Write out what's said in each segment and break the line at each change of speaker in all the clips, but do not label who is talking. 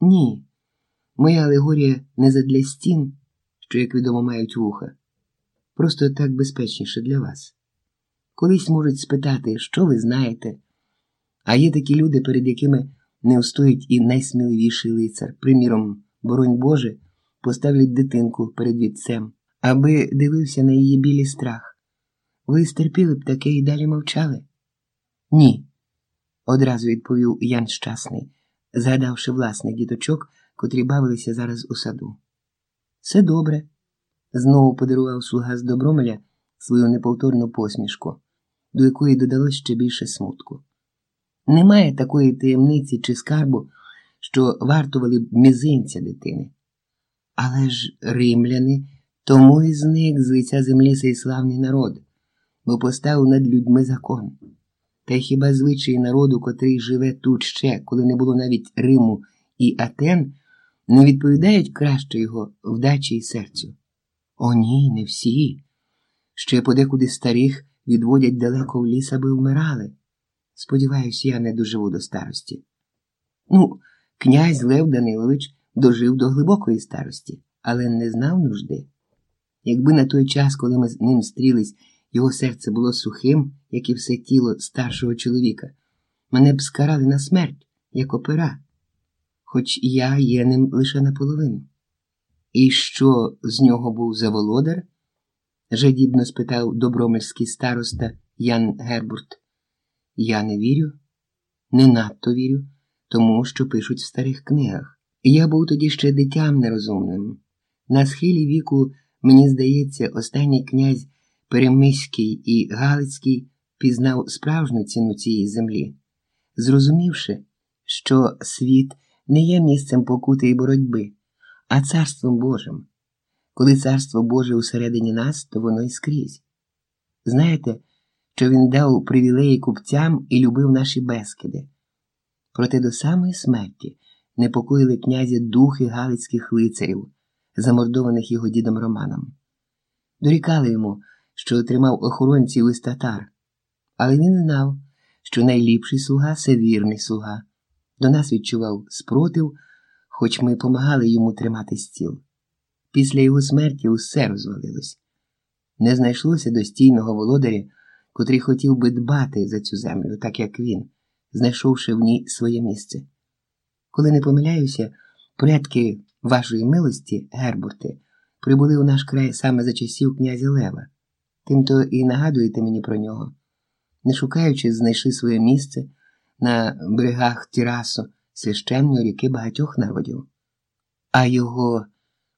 Ні, моя алегорія не задля стін, що, як відомо, мають вуха. Просто так безпечніше для вас. Колись можуть спитати, що ви знаєте, а є такі люди, перед якими не устоїть і найсміливіший лицар. Приміром, боронь Боже, поставлять дитинку перед вітцем, аби дивився на її білі страх. Ви стерпіли б таке і далі мовчали? Ні, одразу відповів Ян Щасний, згадавши власних діточок, котрі бавилися зараз у саду. Все добре, знову подарував слуга з Добромеля свою неповторну посмішку, до якої додалось ще більше смутку. Немає такої таємниці чи скарбу, що вартували б мізинця дитини. Але ж римляни тому і зник з лиця землі цей славний народ, бо поставив над людьми закон. Та хіба звичаї народу, котрий живе тут ще, коли не було навіть Риму і Атен, не відповідають краще його вдачі і серцю? О, ні, не всі. Ще подекуди старих відводять далеко в ліс, аби вмирали. Сподіваюсь, я не доживу до старості. Ну, князь Лев Данилович дожив до глибокої старості, але не знав нужди. Якби на той час, коли ми з ним стрілись, його серце було сухим, як і все тіло старшого чоловіка, мене б скарали на смерть, як опера, хоч я є ним лише наполовину. І що з нього був за володар? жадібно спитав добромельський староста Ян Гербурт. Я не вірю, не надто вірю, тому що пишуть в старих книгах. Я був тоді ще дитям нерозумним. На схилі віку, мені здається, останній князь Перемиський і Галицький пізнав справжню ціну цієї землі, зрозумівши, що світ не є місцем покути і боротьби, а царством Божим. Коли царство Боже усередині нас, то воно і скрізь. Знаєте, що він дав привілеї купцям і любив наші безкиди. Проте до самої смерті непокоїли князя духи галицьких лицарів, замордованих його дідом Романом. Дорікали йому, що отримав охоронців із татар, але він знав, що найліпший слуга це вірний слуга. До нас відчував спротив, хоч ми помагали йому тримати стіл. Після його смерті усе розвалилось. Не знайшлося достійного володаря, котрий хотів би дбати за цю землю, так як він, знайшовши в ній своє місце. Коли не помиляюся, предки вашої милості, Гербурти, прибули у наш край саме за часів князя Лева. Тимто і нагадуєте мені про нього. Не шукаючи, знайшли своє місце на берегах Тірасу, священної ріки багатьох народів. А його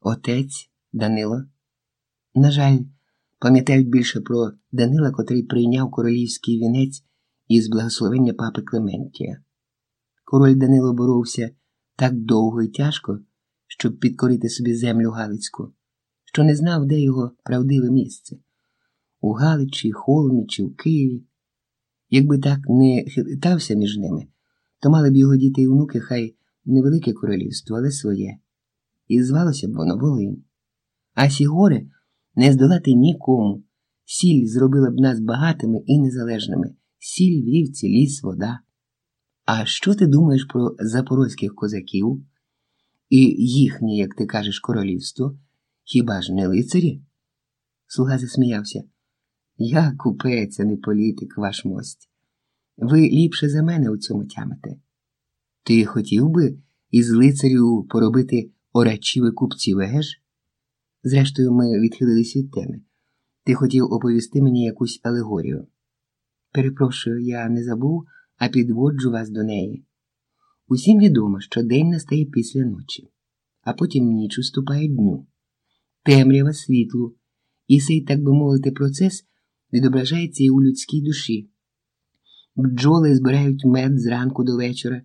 отець Данило, на жаль, пам'ятають більше про Данила, котрий прийняв королівський вінець із благословення папи Клементія. Король Данило боровся так довго і тяжко, щоб підкорити собі землю Галицьку, що не знав, де його правдиве місце у Галичі, Холмі чи в Києві. Якби так не хитався між ними, то мали б його діти і внуки хай невелике королівство, але своє. І звалося б воно Волинь. А сі гори не здолати нікому. Сіль зробила б нас багатими і незалежними. Сіль, вівці, ліс, вода. А що ти думаєш про запорозьких козаків і їхнє, як ти кажеш, королівство? Хіба ж не лицарі? Слуга засміявся. Я купець, а не політик, ваш мость. Ви ліпше за мене у цьому тямите. Ти хотів би із лицарю поробити орачів і купців, еге? Зрештою, ми відхилились від теми. Ти хотів оповісти мені якусь алегорію. Перепрошую, я не забув, а підводжу вас до неї. Усім відомо, що день настає після ночі, а потім ніч уступає дню, темрява світлу, і цей, так би мовити, процес відображається і у людській душі. Бджоли збирають мед зранку до вечора,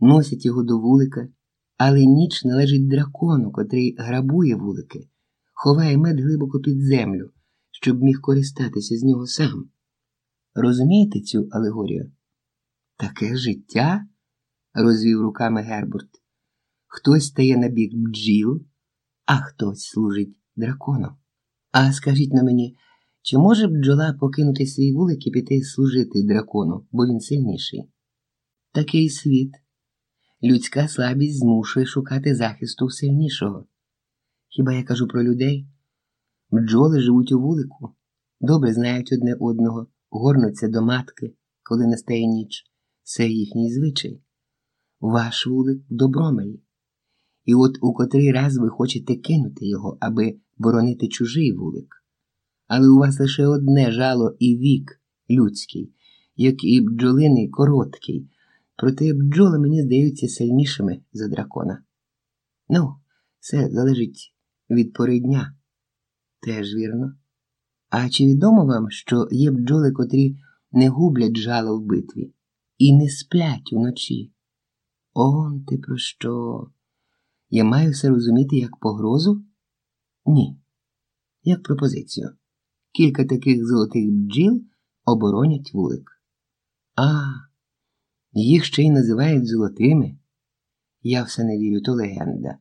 носять його до вулика, але ніч належить дракону, котрий грабує вулики, ховає мед глибоко під землю, щоб міг користатися з нього сам. Розумієте цю алегорію? Таке життя? розвів руками Гербурт. Хтось стає на бік бджіл, а хтось служить дракону. А скажіть на мені, чи може бджола покинути свій вулик і піти служити дракону, бо він сильніший? Такий світ. Людська слабість змушує шукати захисту сильнішого. Хіба я кажу про людей? Бджоли живуть у вулику, добре знають одне одного, горнуться до матки, коли настає ніч. Це їхній звичай. Ваш вулик в добромелі. І от у котрий раз ви хочете кинути його, аби боронити чужий вулик. Але у вас лише одне жало і вік людський, як і бджолиний короткий, проте бджоли мені здаються сильнішими за дракона. Ну, все залежить від пори дня. Теж вірно. А чи відомо вам, що є бджоли, котрі не гублять жало в битві і не сплять уночі? Он ти про що? Я маю все розуміти як погрозу? Ні. Як пропозицію. Кілька таких золотих бджіл оборонять вулик. А, їх ще й називають золотими. Я все не вірю, то легенда.